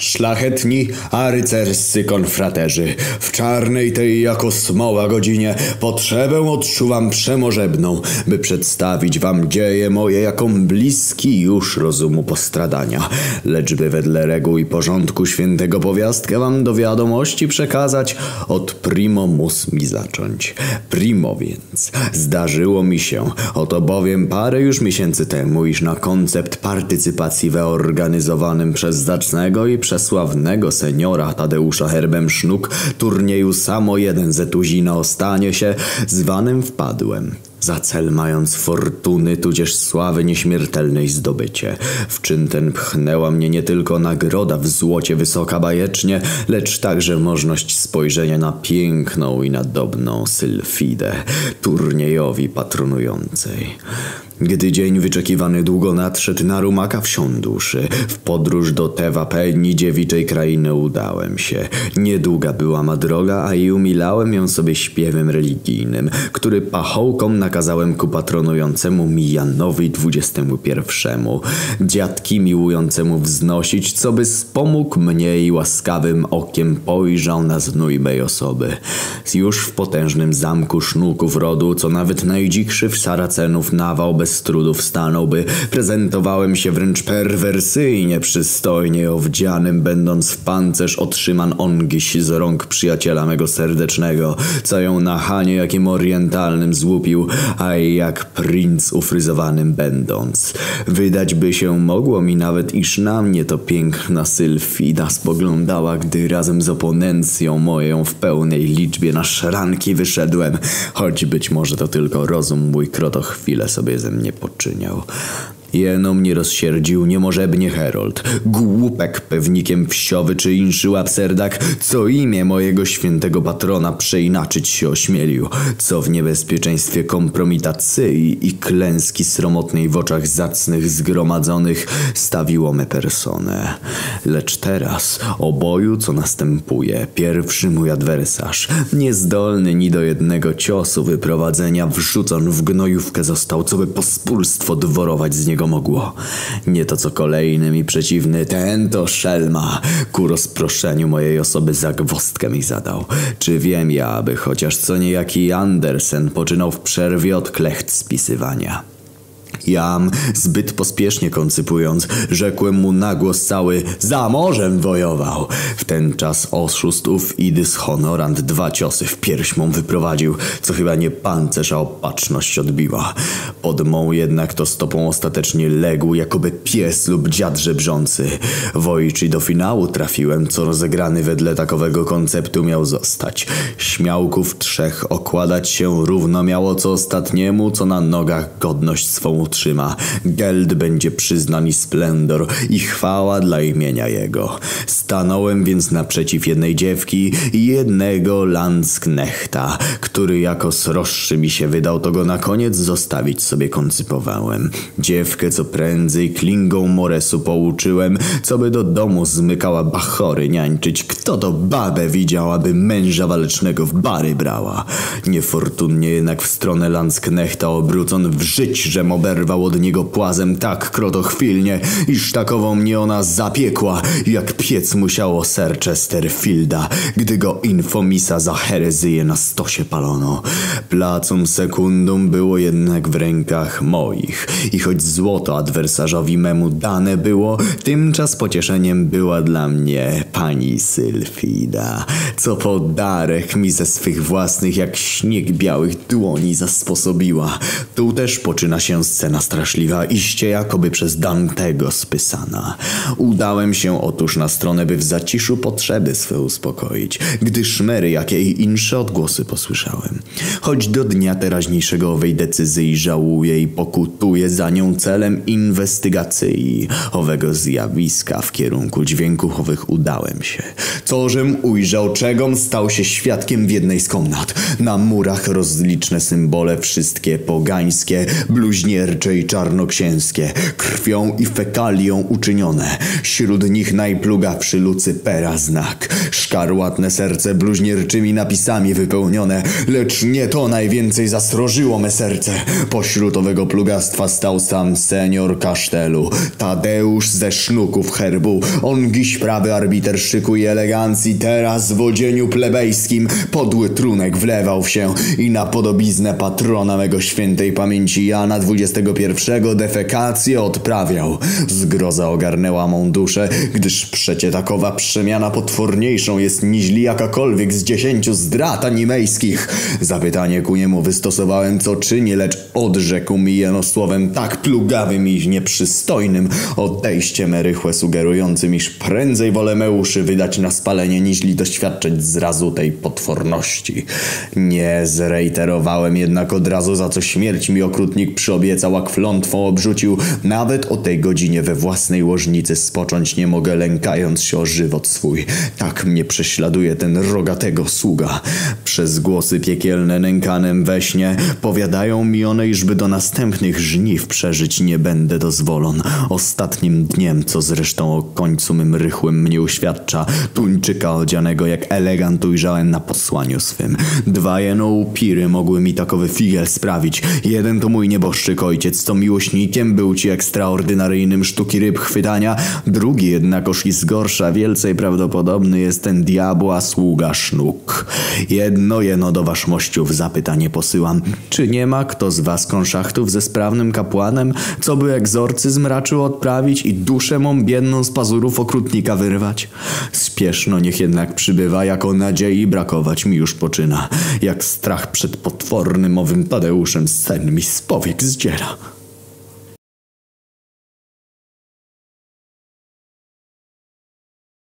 Szlachetni, a rycerscy konfraterzy, w czarnej tej jako smoła godzinie potrzebę odczuwam przemożebną, by przedstawić wam dzieje moje, jaką bliski już rozumu postradania. Lecz by wedle reguł i porządku świętego powiastkę wam do wiadomości przekazać, od primo mus mi zacząć. Primo więc, zdarzyło mi się, oto bowiem parę już miesięcy temu, iż na koncept partycypacji wyorganizowanym przez zacnego i przesławnego seniora Tadeusza Herbem Sznuk turnieju samo jeden ze tuzina się zwanym wpadłem. Za cel mając fortuny, tudzież sławy nieśmiertelnej zdobycie. W czyn ten pchnęła mnie nie tylko nagroda w złocie wysoka bajecznie, lecz także możność spojrzenia na piękną i nadobną Sylfidę, turniejowi patronującej. Gdy dzień wyczekiwany długo nadszedł, na rumaka wsiąduszy. W podróż do Tewapenni dziewiczej krainy udałem się. Niedługa była ma droga, a i umilałem ją sobie śpiewem religijnym, który pachołkom nakazałem ku patronującemu mi Janowi XXI. Dziadki miłującemu wznosić, co by spomógł mnie i łaskawym okiem pojrzał na znój mej osoby. Już w potężnym zamku sznuków rodu, co nawet najdzikszy w Saracenów nawał bez bez trudu wstanąłby. Prezentowałem się wręcz perwersyjnie przystojnie owdzianym, będąc w pancerz otrzyman ongiś z rąk przyjaciela mego serdecznego, co ją na hanie jakim orientalnym złupił, a jak princ ufryzowanym będąc. Wydać by się mogło mi nawet, iż na mnie to piękna Sylfida spoglądała, gdy razem z oponencją moją w pełnej liczbie na szranki wyszedłem, choć być może to tylko rozum mój kroto chwilę sobie ze mnie nie poczyniał. Jeno mnie rozsierdził niemożebnie Herold, głupek pewnikiem wsiowy czy inszy łapserdak, co imię mojego świętego patrona przeinaczyć się ośmielił, co w niebezpieczeństwie kompromitacji i klęski sromotnej w oczach zacnych zgromadzonych stawiło me personę. Lecz teraz, o boju co następuje, pierwszy mój adwersarz, niezdolny ni do jednego ciosu wyprowadzenia, wrzucon w gnojówkę został, co by pospólstwo dworować z niego mogło. Nie to co kolejny mi przeciwny, ten to szelma. Ku rozproszeniu mojej osoby zagwostkę mi zadał. Czy wiem ja, aby chociaż co niejaki Andersen poczynał w przerwie od klecht spisywania. Jam, zbyt pospiesznie koncypując, rzekłem mu na głos cały za morzem wojował. W ten czas oszustów i dyshonorant dwa ciosy w pierś mą wyprowadził, co chyba nie pancerz, a opatrzność odbiła. Pod mą jednak to stopą ostatecznie legł, jakoby pies lub dziad żebrzący. Wojczy do finału trafiłem, co rozegrany wedle takowego konceptu miał zostać. Śmiałków trzech okładać się równo miało co ostatniemu, co na nogach godność swą utrzyma. Geld będzie przyznany splendor i chwała dla imienia jego. Stanąłem więc naprzeciw jednej dziewki i jednego landsknechta, który jako sroższy mi się wydał, to go na koniec zostawić sobie koncypowałem. Dziewkę co prędzej klingą moresu pouczyłem, co by do domu zmykała bachory niańczyć. Kto to babę widział, aby męża walecznego w bary brała? Niefortunnie jednak w stronę landsknechta obrócon w żyć, że oberwał Zerwał od niego płazem tak krotochwilnie, iż takową mnie ona zapiekła, jak piec musiało Sir Chesterfielda, gdy go infomisa za herezyję na stosie palono. Placum sekundum było jednak w rękach moich i choć złoto adwersarzowi memu dane było, tymczas pocieszeniem była dla mnie pani Sylfida, co podarek mi ze swych własnych jak śnieg białych dłoni zasposobiła. Tu też poczyna się scena scena straszliwa, iście jakoby przez Dantego spysana. Udałem się otóż na stronę, by w zaciszu potrzeby swe uspokoić, gdy szmery jakie i insze odgłosy posłyszałem. Choć do dnia teraźniejszego owej decyzji żałuję i pokutuję za nią celem inwestygacji owego zjawiska w kierunku dźwięków owych udałem się. Cożem ujrzał, czegom stał się świadkiem w jednej z komnat. Na murach rozliczne symbole, wszystkie pogańskie, bluźniercze szydercze i czarnoksięskie, krwią i fekalią uczynione. Wśród nich najplugawszy Lucypera znak, szkarłatne serce bluźnierczymi napisami wypełnione, lecz nie to najwięcej zastrożyło me serce. Pośród owego plugastwa stał sam senior kasztelu, Tadeusz ze sznuków herbu. On dziś prawy arbiter szyku i elegancji, teraz w odzieniu plebejskim podły trunek wlewał się i na podobiznę patrona mego świętej pamięci Jana XXI defekację odprawiał. Zgroza ogarnęła mą duszę, gdyż przecie takowa przemiana potworniejszą jest niźli jakakolwiek z dziesięciu zdrad animejskich. Zapytanie ku niemu wystosowałem co czyni, lecz odrzekł mi jeno słowem tak plugawym i nieprzystojnym, odejściem rychłe sugerującym, iż prędzej wolę me uszy wydać na spalenie, niźli doświadczyć zrazu tej potworności. Nie zreiterowałem jednak od razu, za co śmierć mi okrutnik przyobiecał, a klątwą obrzucił. Nawet o tej godzinie we własnej łożnicy spocząć nie mogę, lękając się o żywot swój. Tak mnie prześladuje ten rogatego sługa. Przez głosy piekielne nękanem we śnie powiadają mi one, iżby do następnych żniw przeżyć nie będę dozwolon. Ostatnim dniem, co zresztą o końcu mym rychłym mnie uświadcza, tuńczyka odzianego jak elegant ujrzałem na posłaniu swym. Dwa jeno upiry mogły mi takowy figiel sprawić. Jeden to mój nieboszczyk ojciec, co miłośnikiem był ci ekstraordynaryjnym sztuki ryb chwytania, drugi jednakoż i z gorsza, wielcej prawdopodobny jest ten diabła sługa sznuk. Jedno jeno do waszmościów zapytanie posyłam. Czy nie ma kto z was konszachtów ze sprawnym kapłanem, co by egzorcyzm raczył odprawić i duszę mą biedną z pazurów okrutnika wyrwać? Spieszno niech jednak przybywa, jako nadziei brakować mi już poczyna. Jak strach przed potwornym owym Tadeuszem sen mi z powiek zdziera.